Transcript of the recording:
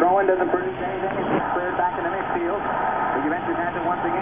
Throwing doesn't produce anything. It's cleared back into midfield. The Juventus has it once again.